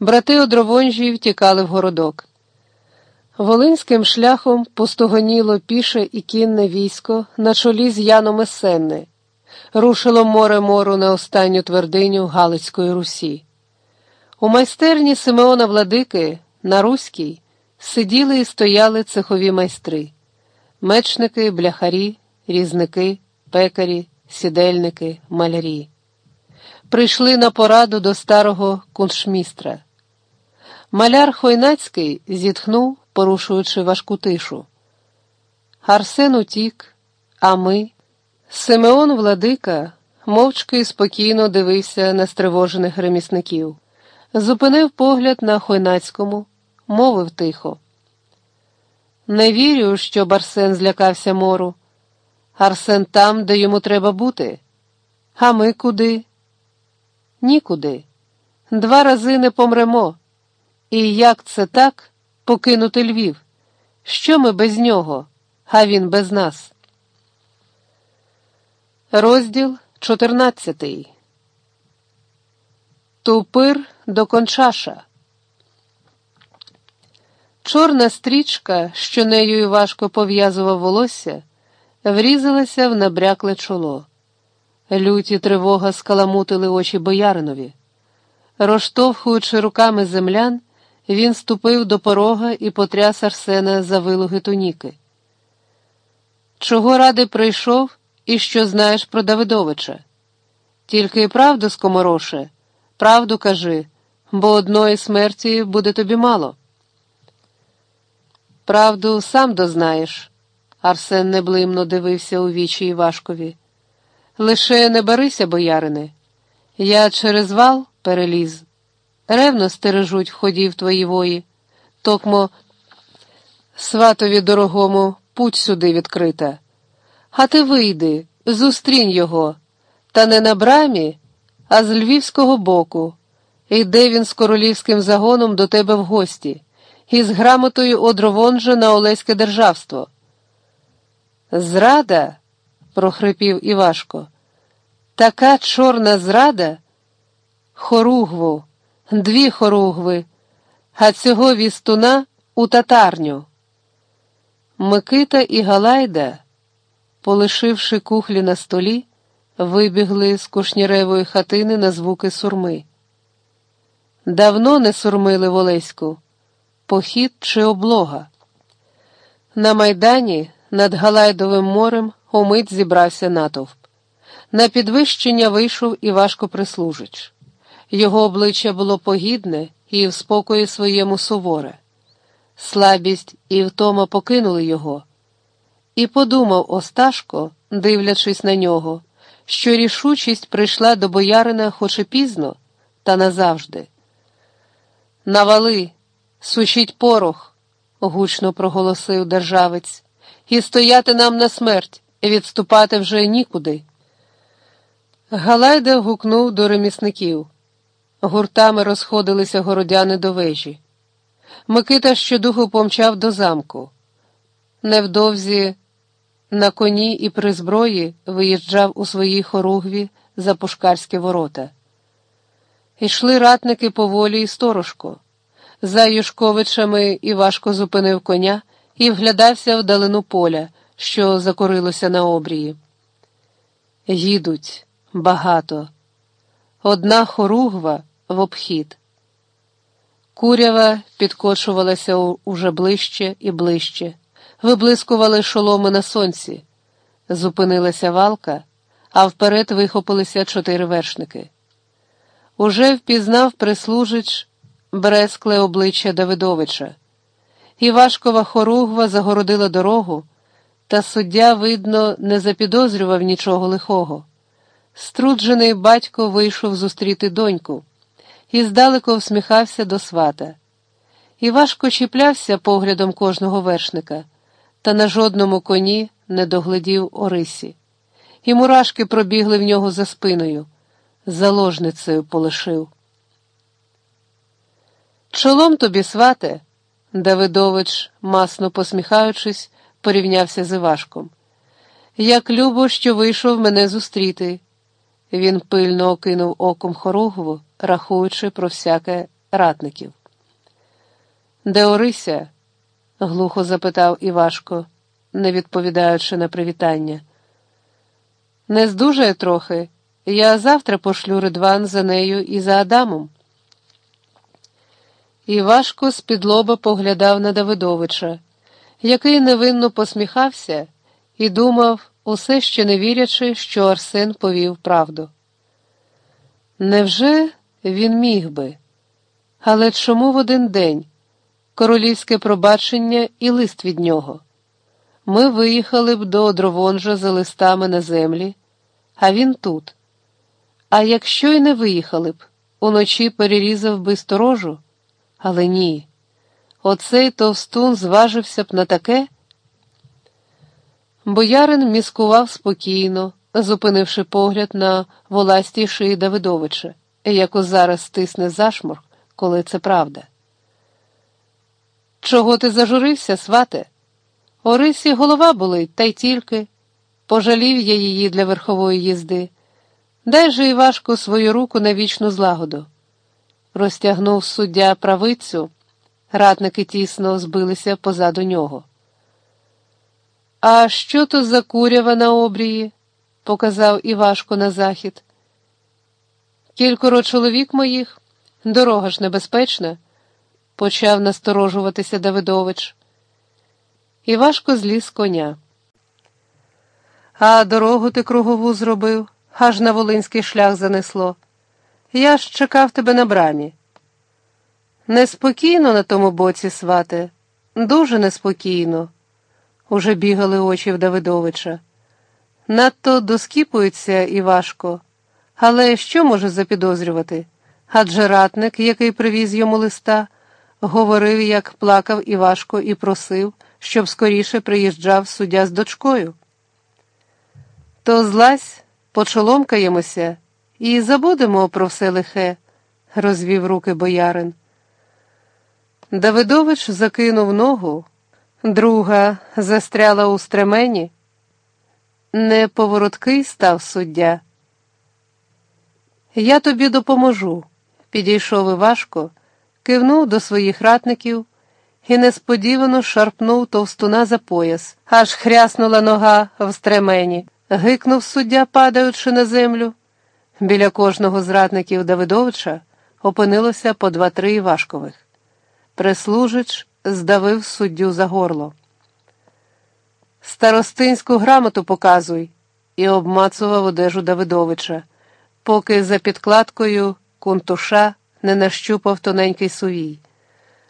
брати одровонжі втікали в городок. Волинським шляхом пустогоніло піше і кінне військо на чолі з Яном Есенни, рушило море мору на останню твердиню Галицької Русі. У майстерні Симеона Владики на Руській сиділи і стояли цехові майстри, мечники, бляхарі, різники, пекарі, сідельники, малярі. Прийшли на пораду до старого куншмістра. Маляр Хойнацький зітхнув, порушуючи важку тишу. Арсен утік, а ми. Симеон Владика мовчки і спокійно дивився на стривожених ремісників, зупинив погляд на Хойнацькому, мовив тихо. Не вірю, що Арсен злякався мору. Арсен там, де йому треба бути. А ми куди? Нікуди. Два рази не помремо. І як це так покинути Львів? Що ми без нього, а він без нас? Розділ 14 Тупир до Кончаша. Чорна стрічка, що нею важко пов'язував волосся, врізалася в набрякле чоло. Люті тривога скаламутили очі бояринові. Розштовхуючи руками землян, він ступив до порога і потряс Арсена за вилуги туніки. Чого ради прийшов і що знаєш про Давидовича? Тільки й правду, скомороше, правду кажи, бо одної смерті буде тобі мало. Правду сам дознаєш. Арсен неблимно дивився у вічі Івашкові. Лише не барися, боярине. Я через вал переліз. Ревно стережуть входів твої вої. Токмо сватові дорогому путь сюди відкрита. А ти вийди, зустрінь його, та не на брамі, а з львівського боку. Йде він з королівським загоном до тебе в гості, і з грамотою одровонжа на Олеське державство. Зрада, прохрипів Івашко, така чорна зрада, хоругву дві хоругви, а цього вістуна у татарню. Микита і Галайда, полишивши кухлі на столі, вибігли з кушніревої хатини на звуки сурми. Давно не сурмили в Олеську, похід чи облога. На майдані над Галайдовим морем умить зібрався натовп. На підвищення вийшов і важко прислужич. Його обличчя було погідне і в спокої своєму суворе. Слабість і втома покинули його. І подумав Осташко, дивлячись на нього, що рішучість прийшла до боярина хоч і пізно, та назавжди. Навали, сушіть порох, гучно проголосив державець, і стояти нам на смерть, відступати вже нікуди. Галайда гукнув до ремісників. Гуртами розходилися городяни до вежі. Микита щодуху помчав до замку. Невдовзі на коні і при зброї виїжджав у своїй хоругві за пушкарські ворота. Йшли ратники поволі і сторожко. За Юшковичами Івашко зупинив коня і вглядався в далину поля, що закорилося на обрії. Їдуть багато. Одна хоругва в обхід. Курява підкочувалася уже ближче і ближче, виблискували шоломи на сонці. Зупинилася валка, а вперед вихопилися чотири вершники. Уже впізнав прислужич брескле обличчя Давидовича. Івашкова хоругва загородила дорогу, та суддя, видно, не запідозрював нічого лихого. Струджений батько вийшов зустріти доньку і здалеку всміхався до свата. І важко чіплявся поглядом кожного вершника, та на жодному коні не доглядів Орисі. І мурашки пробігли в нього за спиною, заложницею полишив. Чолом тобі, свате, Давидович, масно посміхаючись, порівнявся з Івашком. Як любо, що вийшов мене зустріти. Він пильно окинув оком хоругву, рахуючи про всяке ратників. Де Орися? глухо запитав Івашко, не відповідаючи на привітання. Не здужає трохи. Я завтра пошлю ридван за нею і за Адамом. Івашко з-під лоба поглядав на Давидовича, який невинно посміхався і думав, усе ще не вірячи, що Арсен повів правду. Невже він міг би? Але чому в один день королівське пробачення і лист від нього? Ми виїхали б до Одровонжа за листами на землі, а він тут. А якщо й не виїхали б, уночі перерізав би сторожу, але ні. Оцей товстун зважився б на таке. Боярин міскував спокійно, зупинивши погляд на воластій шиї Давидовича, яку зараз стисне зашморг, коли це правда. Чого ти зажурився, свате? Орисі голова болить, та й тільки. Пожалів я її для верхової їзди. Дай же Івашку свою руку на вічну злагоду. Розтягнув суддя правицю, ратники тісно збилися позаду нього. А що то за курява на обрії? показав Івашко на захід. Кількоро чоловік моїх, дорога ж небезпечна, почав насторожуватися Давидович. Івашко зліз коня. А дорогу ти кругову зробив, аж на волинський шлях занесло. Я ж чекав тебе на брамі. Неспокійно на тому боці, свате, дуже неспокійно. Уже бігали очі в Давидовича. Надто доскіпується і важко. Але що може запідозрювати? Адже ратник, який привіз йому листа, говорив, як плакав Івашко і просив, щоб скоріше приїжджав суддя з дочкою. То злазь, почоломкаємося і забудемо про все лихе, розвів руки боярин. Давидович закинув ногу, друга застряла у стремені. Не повороткий став суддя. Я тобі допоможу, підійшов Івашко, кивнув до своїх ратників і несподівано шарпнув товстуна за пояс, аж хряснула нога в стремені, гикнув суддя, падаючи на землю. Біля кожного з ратників Давидовича опинилося по два-три Івашкових. Прислужич здавив суддю за горло. Старостинську грамоту показуй, і обмацував одежу Давидовича, поки за підкладкою кунтуша не нащупав тоненький сувій.